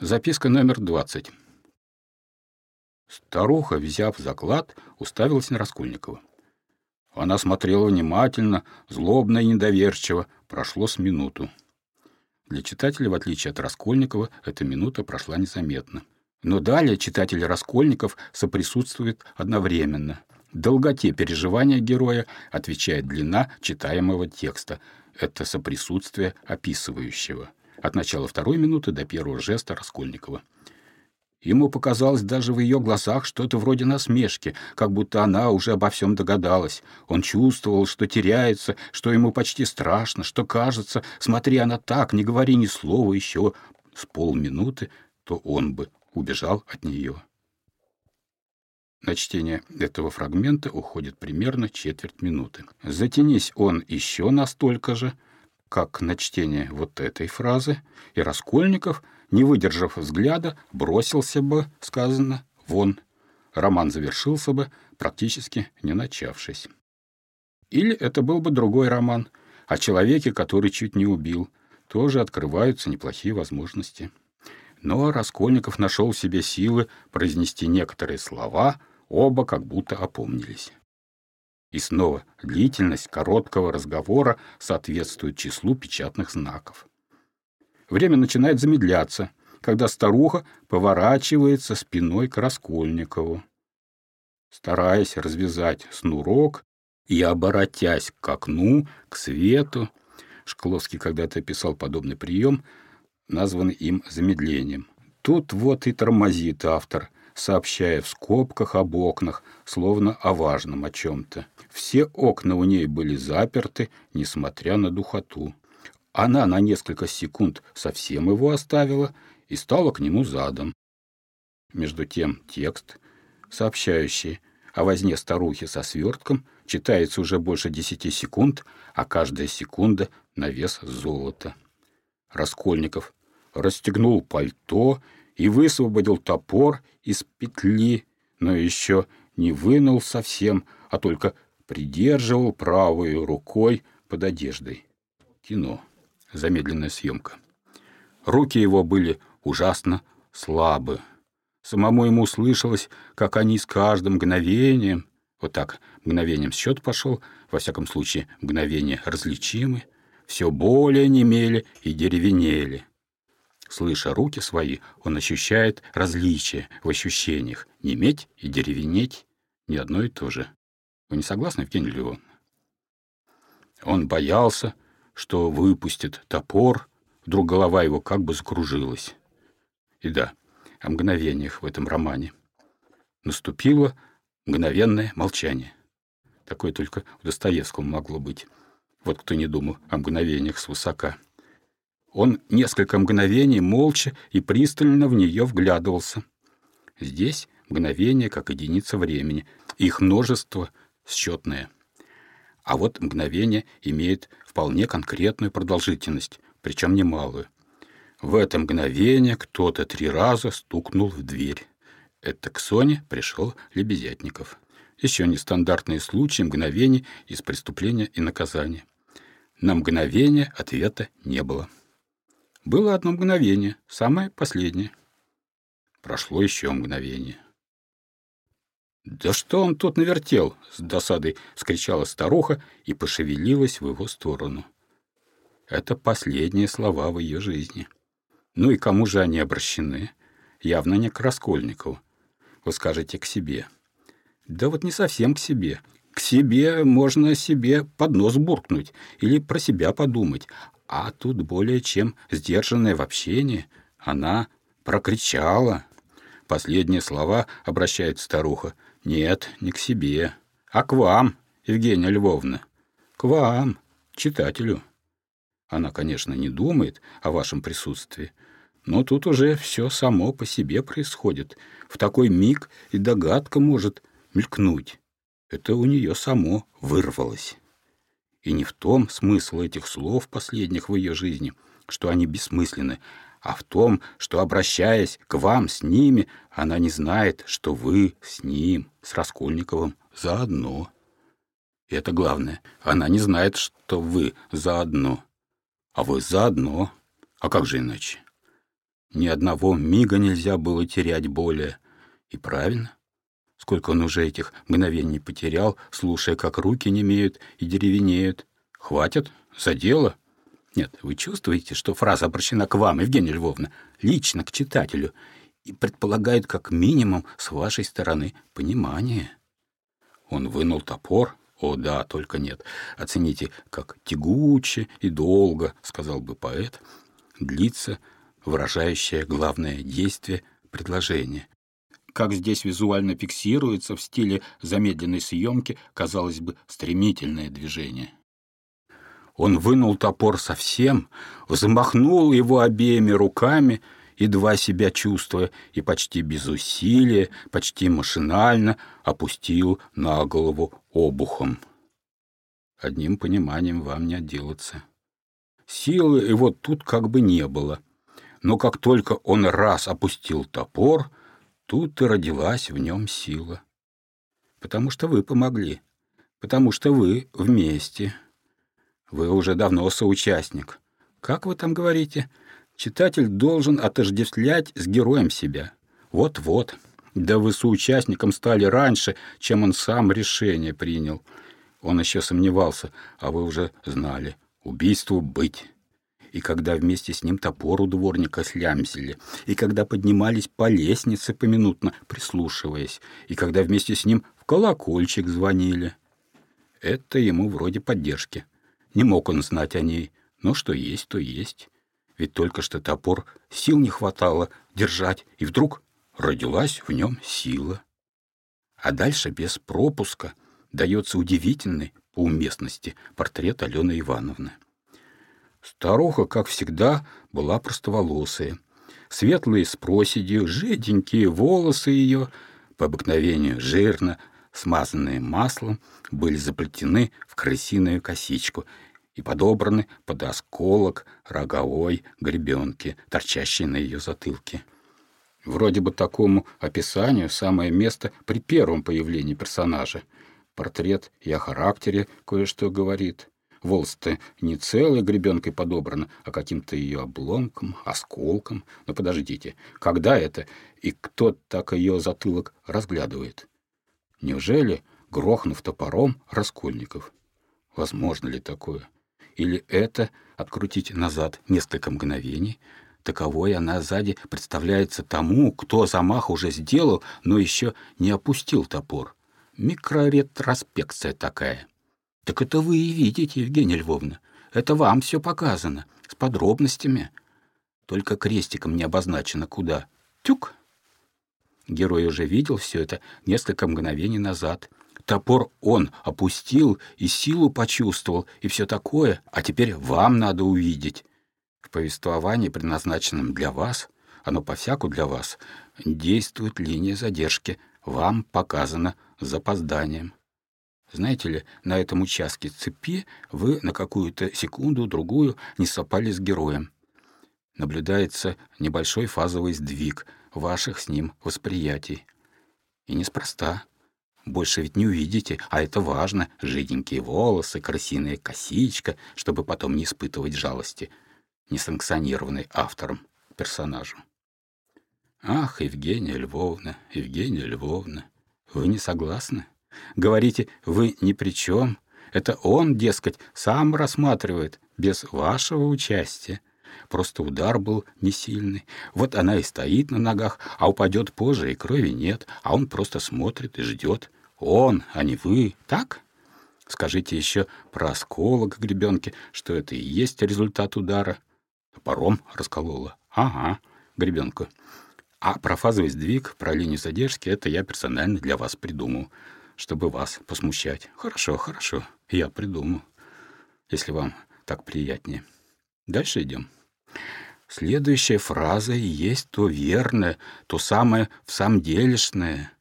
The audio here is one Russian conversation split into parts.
Записка номер 20. Старуха, взяв заклад, уставилась на Раскольникова. Она смотрела внимательно, злобно и недоверчиво. Прошло с минуту. Для читателя, в отличие от Раскольникова, эта минута прошла незаметно. Но далее читатель Раскольников соприсутствует одновременно. Долготе переживания героя отвечает длина читаемого текста. Это соприсутствие описывающего. От начала второй минуты до первого жеста Раскольникова. Ему показалось даже в ее глазах что-то вроде насмешки, как будто она уже обо всем догадалась. Он чувствовал, что теряется, что ему почти страшно, что кажется, смотри она так, не говори ни слова еще с полминуты, то он бы убежал от нее. На чтение этого фрагмента уходит примерно четверть минуты. Затянись он еще настолько же, как на чтение вот этой фразы, и Раскольников, не выдержав взгляда, бросился бы, сказано, вон. Роман завершился бы, практически не начавшись. Или это был бы другой роман о человеке, который чуть не убил. Тоже открываются неплохие возможности. Но Раскольников нашел в себе силы произнести некоторые слова, оба как будто опомнились. И снова длительность короткого разговора соответствует числу печатных знаков. Время начинает замедляться, когда старуха поворачивается спиной к Раскольникову. Стараясь развязать снурок и оборотясь к окну, к свету, Шкловский когда-то писал подобный прием — названный им замедлением. Тут вот и тормозит автор, сообщая в скобках об окнах, словно о важном о чем-то. Все окна у ней были заперты, несмотря на духоту. Она на несколько секунд совсем его оставила и стала к нему задом. Между тем текст, сообщающий о возне старухи со свертком, читается уже больше десяти секунд, а каждая секунда на вес золота. Раскольников расстегнул пальто и высвободил топор из петли, но еще не вынул совсем, а только придерживал правой рукой под одеждой. Кино. Замедленная съемка. Руки его были ужасно слабы. Самому ему слышалось, как они с каждым мгновением, вот так, мгновением счет пошел, во всяком случае, мгновения различимы, все более немели и деревенели. Слыша руки свои, он ощущает различия в ощущениях. Неметь и деревенеть — не одно и то же. Вы не согласны, Евгений Львовна? Он боялся, что выпустит топор, вдруг голова его как бы закружилась. И да, о мгновениях в этом романе. Наступило мгновенное молчание. Такое только у Достоевского могло быть. Вот кто не думал о мгновениях свысока. Он несколько мгновений молча и пристально в нее вглядывался. Здесь мгновение как единица времени, их множество счетное. А вот мгновение имеет вполне конкретную продолжительность, причем немалую. В это мгновение кто-то три раза стукнул в дверь. Это к Соне пришел Лебезятников. Еще нестандартные случаи мгновений из преступления и наказания. На мгновение ответа не было. Было одно мгновение, самое последнее. Прошло еще мгновение. «Да что он тут навертел?» — с досадой скричала старуха и пошевелилась в его сторону. Это последние слова в ее жизни. Ну и кому же они обращены? Явно не к Раскольникову. Вы скажете, к себе. Да вот не совсем к себе. К себе можно себе под нос буркнуть или про себя подумать, а тут более чем сдержанное в общении. Она прокричала. Последние слова обращает старуха. «Нет, не к себе, а к вам, Евгения Львовна. К вам, читателю». Она, конечно, не думает о вашем присутствии, но тут уже все само по себе происходит. В такой миг и догадка может мелькнуть. Это у нее само вырвалось. И не в том смысл этих слов последних в ее жизни, что они бессмысленны, а в том, что, обращаясь к вам с ними, она не знает, что вы с ним, с Раскольниковым, заодно. И это главное, она не знает, что вы заодно. А вы заодно. А как же иначе? Ни одного мига нельзя было терять более. И правильно. Сколько он уже этих мгновений потерял, слушая, как руки немеют и деревенеют. Хватит? За дело? Нет, вы чувствуете, что фраза обращена к вам, Евгения Львовна, лично к читателю, и предполагает как минимум с вашей стороны понимание. Он вынул топор. О, да, только нет. Оцените, как тягуче и долго, сказал бы поэт, длится выражающее главное действие предложения. Как здесь визуально фиксируется в стиле замедленной съемки, казалось бы, стремительное движение. Он вынул топор совсем, взмахнул его обеими руками, едва себя чувствуя, и почти без усилия, почти машинально опустил на голову обухом. Одним пониманием вам не отделаться. Силы его тут как бы не было. Но как только он раз опустил топор, тут и родилась в нем сила. Потому что вы помогли. Потому что вы вместе. Вы уже давно соучастник. Как вы там говорите? Читатель должен отождествлять с героем себя. Вот-вот. Да вы соучастником стали раньше, чем он сам решение принял. Он еще сомневался, а вы уже знали. Убийству быть. И когда вместе с ним топор у дворника слямзили, и когда поднимались по лестнице поминутно, прислушиваясь, и когда вместе с ним в колокольчик звонили. Это ему вроде поддержки. Не мог он знать о ней, но что есть, то есть. Ведь только что топор сил не хватало держать, и вдруг родилась в нем сила. А дальше без пропуска дается удивительный по уместности портрет Алены Ивановны. Старуха, как всегда, была простоволосая. Светлые с проседью, жиденькие волосы ее, по обыкновению жирно, смазанные маслом, были заплетены в крысиную косичку и подобраны под осколок роговой гребенки, торчащей на ее затылке. Вроде бы такому описанию самое место при первом появлении персонажа. Портрет и о характере кое-что говорит. Волос-то не целой гребенкой подобрано, а каким-то ее обломком, осколком. Но подождите, когда это и кто так ее затылок разглядывает? Неужели, грохнув топором, Раскольников? Возможно ли такое? Или это открутить назад несколько мгновений? Таковой она сзади представляется тому, кто замах уже сделал, но еще не опустил топор. Микроретроспекция такая. Так это вы и видите, Евгения Львовна. Это вам все показано, с подробностями. Только крестиком не обозначено куда. Тюк! Герой уже видел все это несколько мгновений назад. Топор он опустил и силу почувствовал, и все такое, а теперь вам надо увидеть. В повествовании, предназначенном для вас, оно по-всяку для вас, действует линия задержки, вам показано запозданием. Знаете ли, на этом участке цепи вы на какую-то секунду-другую не сопали с героем. Наблюдается небольшой фазовый сдвиг — ваших с ним восприятий. И неспроста. Больше ведь не увидите, а это важно. Жиденькие волосы, красивая косичка, чтобы потом не испытывать жалости, несанкционированной автором персонажу. Ах, Евгения Львовна, Евгения Львовна, вы не согласны? Говорите, вы ни при чем. Это он, дескать, сам рассматривает, без вашего участия. Просто удар был не сильный. Вот она и стоит на ногах, а упадет позже, и крови нет, а он просто смотрит и ждет. Он, а не вы, так? Скажите еще про осколок гребенки, что это и есть результат удара. Топором расколола. Ага, гребенку. А про фазовый сдвиг, про линию задержки, это я персонально для вас придумал, чтобы вас посмущать. Хорошо, хорошо, я придумал, если вам так приятнее. Дальше идем. Следующая фраза и есть то верное, то самое в самом делешное.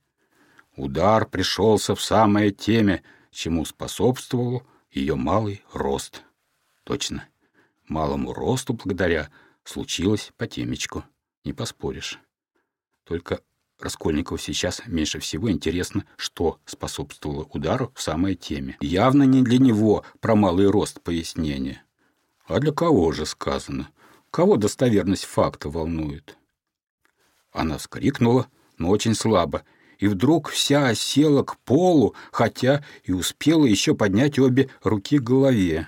Удар пришелся в самое теме, чему способствовал ее малый рост. Точно, малому росту благодаря случилось по темечку, не поспоришь. Только Раскольникову сейчас меньше всего интересно, что способствовало удару в самой теме. Явно не для него про малый рост пояснения. А для кого же сказано? Кого достоверность факта волнует? Она вскрикнула, но очень слабо, и вдруг вся осела к полу, хотя и успела еще поднять обе руки к голове.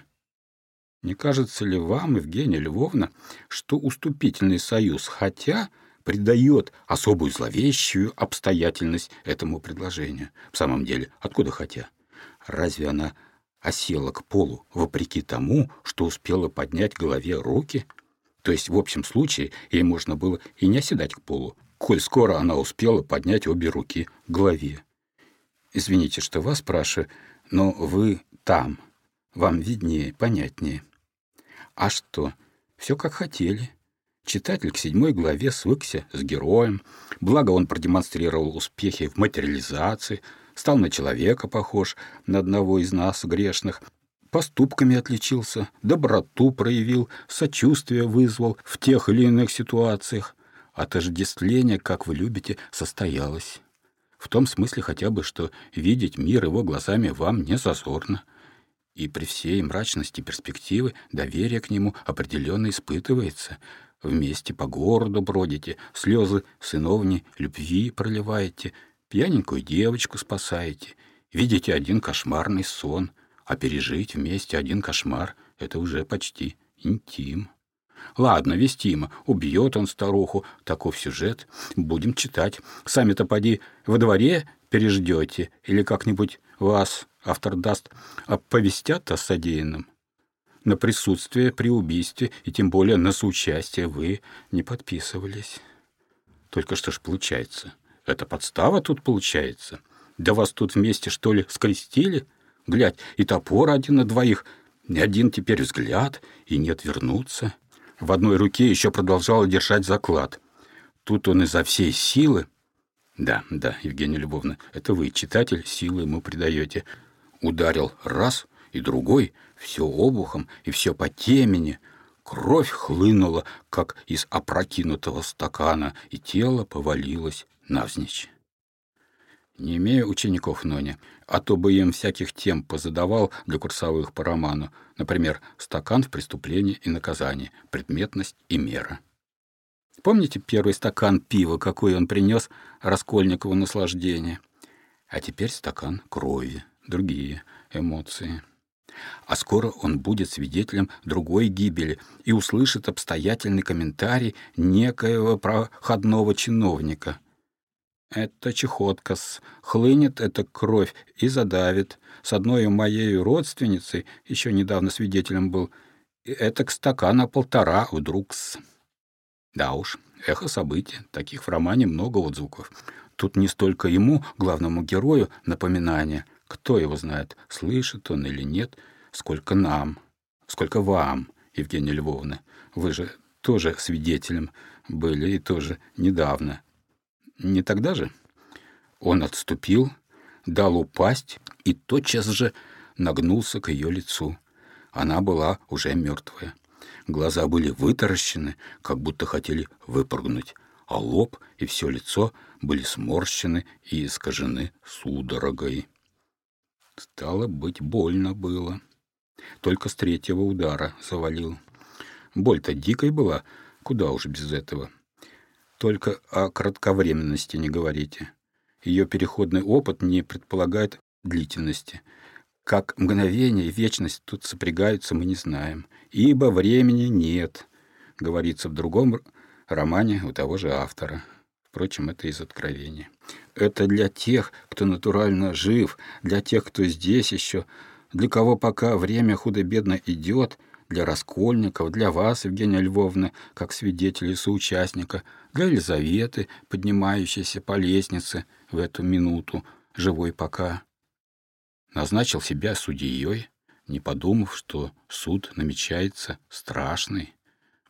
Не кажется ли вам, Евгения Львовна, что уступительный союз «хотя» придает особую зловещую обстоятельность этому предложению? В самом деле, откуда «хотя»? Разве она осела к полу вопреки тому, что успела поднять голове руки? То есть, в общем случае, ей можно было и не оседать к полу, коль скоро она успела поднять обе руки к голове. Извините, что вас спрашиваю, но вы там. Вам виднее, понятнее. А что? Все как хотели. Читатель к седьмой главе свыкся с героем, благо он продемонстрировал успехи в материализации, стал на человека похож, на одного из нас, грешных, поступками отличился, доброту проявил, сочувствие вызвал в тех или иных ситуациях. Отождествление, как вы любите, состоялось. В том смысле хотя бы, что видеть мир его глазами вам не зазорно — и при всей мрачности перспективы доверие к нему определенно испытывается. Вместе по городу бродите, слезы сыновни любви проливаете, пьяненькую девочку спасаете, видите один кошмарный сон, а пережить вместе один кошмар — это уже почти интим. Ладно, вестимо, убьет он старуху, таков сюжет, будем читать. Сами-то поди во дворе переждете или как-нибудь вас автор даст, оповестят о содеянном. На присутствие при убийстве и тем более на соучастие вы не подписывались. Только что ж получается? Это подстава тут получается? Да вас тут вместе, что ли, скрестили? Глядь, и топор один на двоих, один теперь взгляд, и не отвернуться. В одной руке еще продолжала держать заклад. Тут он изо всей силы... Да, да, Евгения Любовна, это вы, читатель, силы ему придаете. Ударил раз и другой, все обухом и все по темени. Кровь хлынула, как из опрокинутого стакана, и тело повалилось навзничь. Не имея учеников Нони, а то бы им всяких тем позадавал для курсовых по роману, например, «Стакан в преступлении и наказании», «Предметность и мера». Помните первый стакан пива, какой он принес Раскольникову наслаждение? А теперь стакан крови другие эмоции. А скоро он будет свидетелем другой гибели и услышит обстоятельный комментарий некоего проходного чиновника. Это чехотка с хлынет эта кровь и задавит. С одной моей родственницей, еще недавно свидетелем был, это к стакана полтора вдруг с... Да уж, эхо событий, таких в романе много отзвуков. Тут не столько ему, главному герою, напоминание — кто его знает, слышит он или нет, сколько нам, сколько вам, Евгения Львовна. Вы же тоже свидетелем были и тоже недавно. Не тогда же? Он отступил, дал упасть и тотчас же нагнулся к ее лицу. Она была уже мертвая. Глаза были вытаращены, как будто хотели выпрыгнуть, а лоб и все лицо были сморщены и искажены судорогой. Стало быть, больно было. Только с третьего удара завалил. Боль-то дикой была, куда уж без этого. Только о кратковременности не говорите. Ее переходный опыт не предполагает длительности. Как мгновение и вечность тут сопрягаются, мы не знаем. Ибо времени нет, говорится в другом романе у того же автора. Впрочем, это из откровения. Это для тех, кто натурально жив, для тех, кто здесь еще, для кого пока время худо-бедно идет, для раскольников, для вас, Евгения Львовна, как свидетеля и соучастника, для Елизаветы, поднимающейся по лестнице в эту минуту, живой пока. Назначил себя судьей, не подумав, что суд намечается страшный.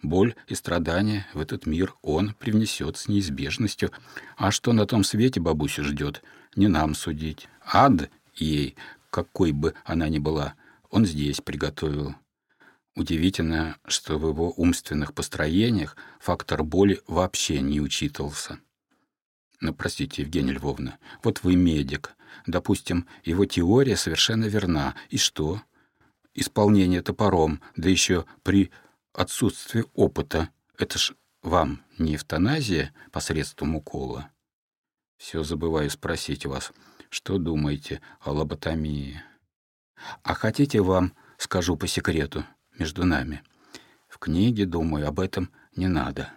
Боль и страдания в этот мир он привнесет с неизбежностью. А что на том свете бабусю ждет, не нам судить. Ад ей, какой бы она ни была, он здесь приготовил. Удивительно, что в его умственных построениях фактор боли вообще не учитывался. Но, простите, Евгения Львовна, вот вы медик. Допустим, его теория совершенно верна. И что? Исполнение топором, да еще при отсутствие опыта. Это ж вам не эвтаназия посредством укола? Все забываю спросить вас, что думаете о лоботомии? А хотите вам скажу по секрету между нами? В книге, думаю, об этом не надо.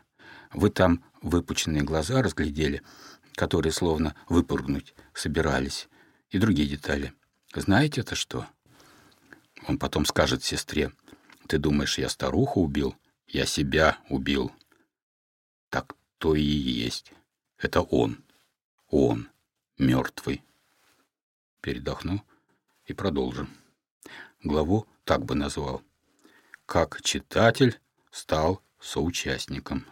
Вы там выпученные глаза разглядели, которые словно выпрыгнуть собирались, и другие детали. Знаете это что? Он потом скажет сестре, «Ты думаешь, я старуху убил? Я себя убил». Так то и есть. Это он. Он. Мертвый. Передохну и продолжим. Главу так бы назвал. Как читатель стал соучастником.